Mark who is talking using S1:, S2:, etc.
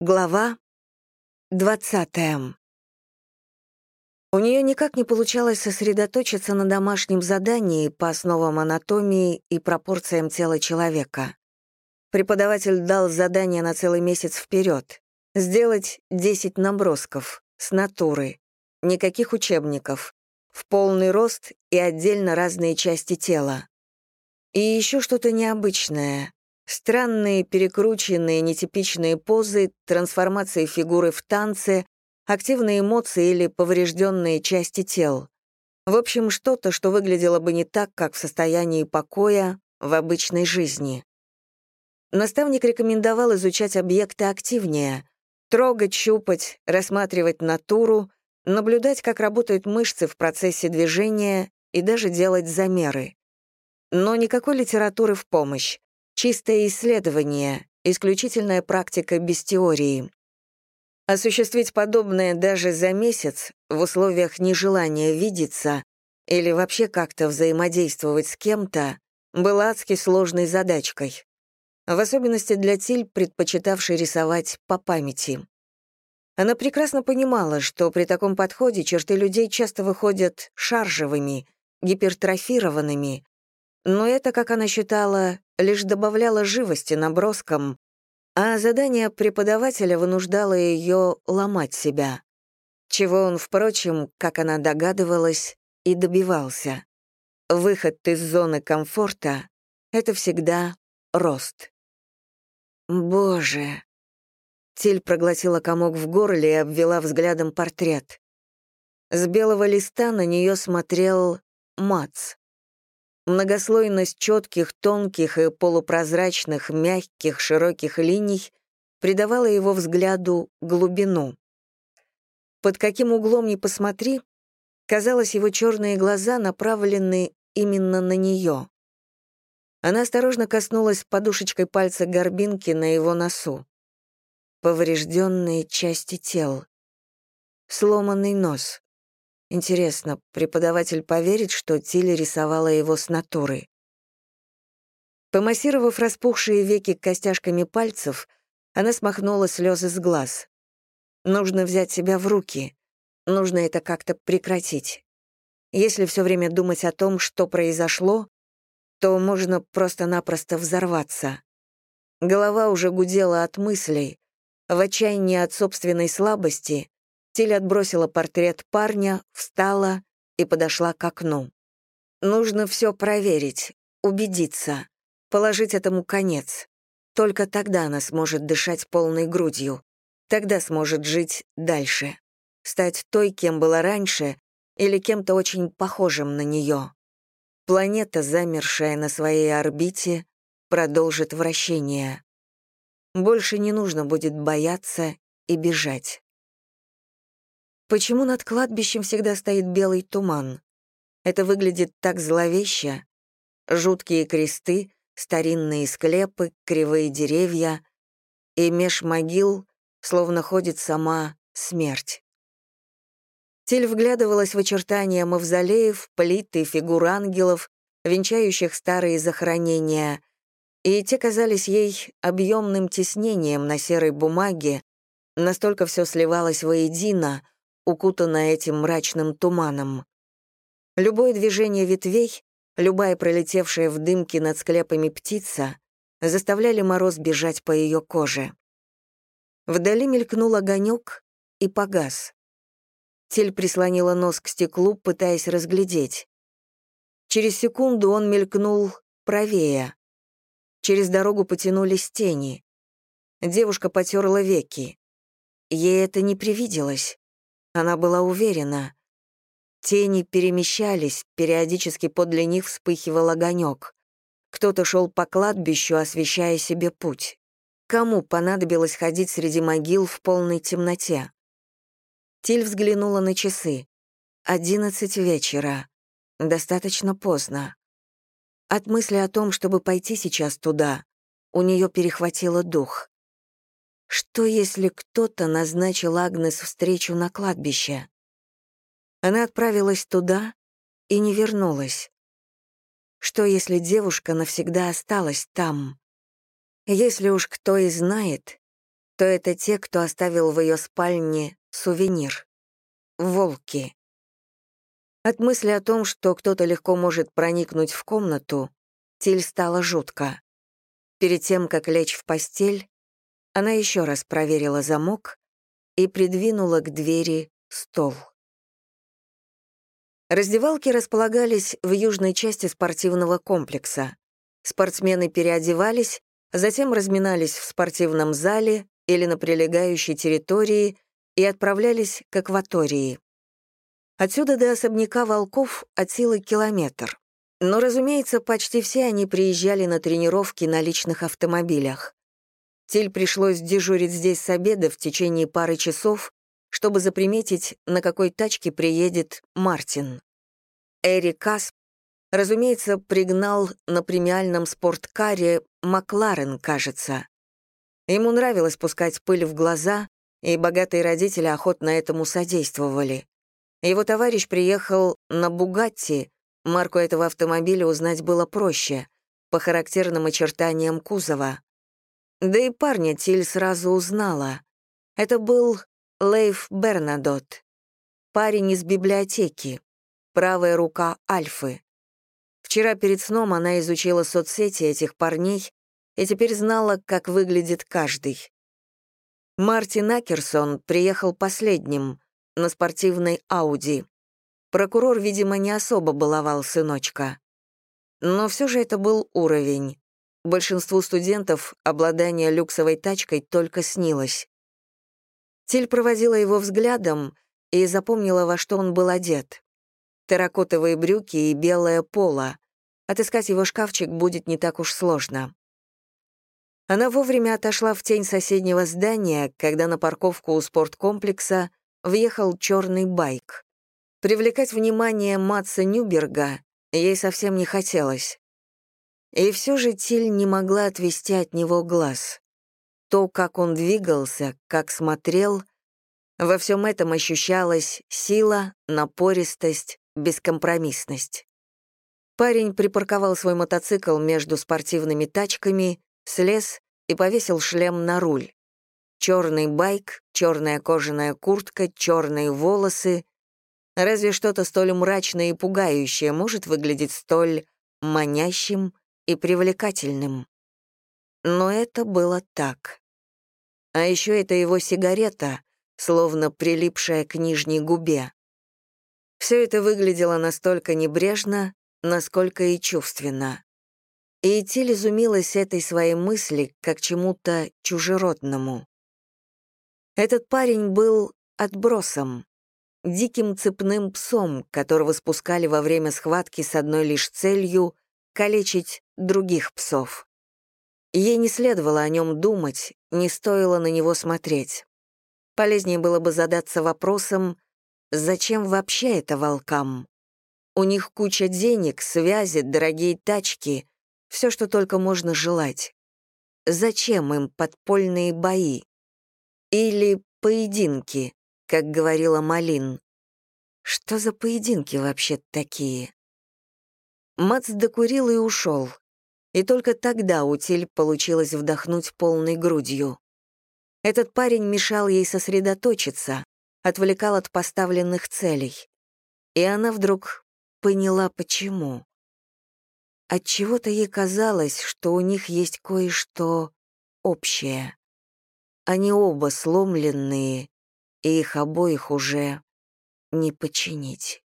S1: Глава 20. У нее никак не получалось сосредоточиться на домашнем задании по основам анатомии и пропорциям тела человека. Преподаватель дал задание на целый месяц вперед — сделать 10 набросков с натуры, никаких учебников, в полный рост и отдельно разные части тела. И еще что-то необычное, Странные, перекрученные, нетипичные позы, трансформации фигуры в танце, активные эмоции или поврежденные части тел. В общем, что-то, что выглядело бы не так, как в состоянии покоя в обычной жизни. Наставник рекомендовал изучать объекты активнее, трогать, щупать, рассматривать натуру, наблюдать, как работают мышцы в процессе движения и даже делать замеры. Но никакой литературы в помощь. Чистое исследование, исключительная практика без теории. Осуществить подобное даже за месяц в условиях нежелания видеться или вообще как-то взаимодействовать с кем-то было адски сложной задачкой. В особенности для Тиль, предпочитавшей рисовать по памяти. Она прекрасно понимала, что при таком подходе черты людей часто выходят шаржевыми, гипертрофированными, но это, как она считала, лишь добавляло живости наброскам, а задание преподавателя вынуждало ее ломать себя, чего он, впрочем, как она догадывалась, и добивался. Выход из зоны комфорта — это всегда рост. Боже! Тиль проглотила комок в горле и обвела взглядом портрет. С белого листа на нее смотрел Мац. Многослойность четких, тонких и полупрозрачных, мягких, широких линий придавала его взгляду глубину. Под каким углом ни посмотри, казалось, его черные глаза направлены именно на нее. Она осторожно коснулась подушечкой пальца горбинки на его носу. Поврежденные части тел. Сломанный нос. Интересно, преподаватель поверит, что Тилли рисовала его с натуры? Помассировав распухшие веки костяшками пальцев, она смахнула слезы с глаз. Нужно взять себя в руки. Нужно это как-то прекратить. Если все время думать о том, что произошло, то можно просто-напросто взорваться. Голова уже гудела от мыслей. В отчаянии от собственной слабости Тиль отбросила портрет парня, встала и подошла к окну. Нужно все проверить, убедиться, положить этому конец. Только тогда она сможет дышать полной грудью. Тогда сможет жить дальше. Стать той, кем была раньше, или кем-то очень похожим на нее. Планета, замершая на своей орбите, продолжит вращение. Больше не нужно будет бояться и бежать. Почему над кладбищем всегда стоит белый туман? Это выглядит так зловеще. Жуткие кресты, старинные склепы, кривые деревья, и меж могил словно ходит сама смерть. Тель вглядывалась в очертания мавзолеев, плиты, фигур ангелов, венчающих старые захоронения, и те казались ей объемным тиснением на серой бумаге, настолько все сливалось воедино — укутанная этим мрачным туманом. Любое движение ветвей, любая пролетевшая в дымке над склепами птица заставляли мороз бежать по ее коже. Вдали мелькнул огонек и погас. Тель прислонила нос к стеклу, пытаясь разглядеть. Через секунду он мелькнул правее. Через дорогу потянулись тени. Девушка потерла веки. Ей это не привиделось. Она была уверена. Тени перемещались, периодически подле них вспыхивал огонек. Кто-то шел по кладбищу, освещая себе путь. Кому понадобилось ходить среди могил в полной темноте? Тиль взглянула на часы. Одиннадцать вечера. Достаточно поздно. От мысли о том, чтобы пойти сейчас туда, у нее перехватило дух. Что, если кто-то назначил Агнес встречу на кладбище? Она отправилась туда и не вернулась. Что, если девушка навсегда осталась там? Если уж кто и знает, то это те, кто оставил в ее спальне сувенир. Волки. От мысли о том, что кто-то легко может проникнуть в комнату, Тиль стало жутко. Перед тем, как лечь в постель, она еще раз проверила замок и придвинула к двери стол. Раздевалки располагались в южной части спортивного комплекса. Спортсмены переодевались, затем разминались в спортивном зале или на прилегающей территории и отправлялись к акватории. Отсюда до особняка волков от силы километр. Но, разумеется, почти все они приезжали на тренировки на личных автомобилях. Тиль пришлось дежурить здесь с обеда в течение пары часов, чтобы заприметить, на какой тачке приедет Мартин. Эри Касп, разумеется, пригнал на премиальном спорткаре Макларен, кажется. Ему нравилось пускать пыль в глаза, и богатые родители охотно этому содействовали. Его товарищ приехал на «Бугатти», марку этого автомобиля узнать было проще, по характерным очертаниям кузова. Да и парня Тиль сразу узнала. Это был Лейф Бернадот, парень из библиотеки, правая рука Альфы. Вчера перед сном она изучила соцсети этих парней и теперь знала, как выглядит каждый. Мартин Акерсон приехал последним, на спортивной Ауди. Прокурор, видимо, не особо баловал сыночка. Но все же это был уровень. Большинству студентов обладание люксовой тачкой только снилось. Тиль проводила его взглядом и запомнила, во что он был одет. Терракотовые брюки и белое поло. Отыскать его шкафчик будет не так уж сложно. Она вовремя отошла в тень соседнего здания, когда на парковку у спорткомплекса въехал черный байк. Привлекать внимание Матса Нюберга ей совсем не хотелось. И все же Тиль не могла отвести от него глаз. То, как он двигался, как смотрел, во всем этом ощущалась сила, напористость, бескомпромиссность. Парень припарковал свой мотоцикл между спортивными тачками, слез и повесил шлем на руль. Черный байк, черная кожаная куртка, черные волосы. Разве что-то столь мрачное и пугающее может выглядеть столь манящим и привлекательным? Но это было так. А еще это его сигарета, словно прилипшая к нижней губе. Все это выглядело настолько небрежно, насколько и чувственно. И Тиль изумилась этой своей мысли, как чему-то чужеродному. Этот парень был отбросом, диким цепным псом, которого спускали во время схватки с одной лишь целью — калечить других псов. Ей не следовало о нем думать, не стоило на него смотреть. Полезнее было бы задаться вопросом, зачем вообще это волкам? У них куча денег, связи, дорогие тачки, все, что только можно желать. Зачем им подпольные бои? Или поединки, как говорила Малин? Что за поединки вообще такие? Мац докурил и ушел. И только тогда утиль получилось вдохнуть полной грудью. Этот парень мешал ей сосредоточиться, отвлекал от поставленных целей. И она вдруг поняла, почему. Отчего-то ей казалось, что у них есть кое-что общее. Они оба сломленные, и их обоих уже не починить.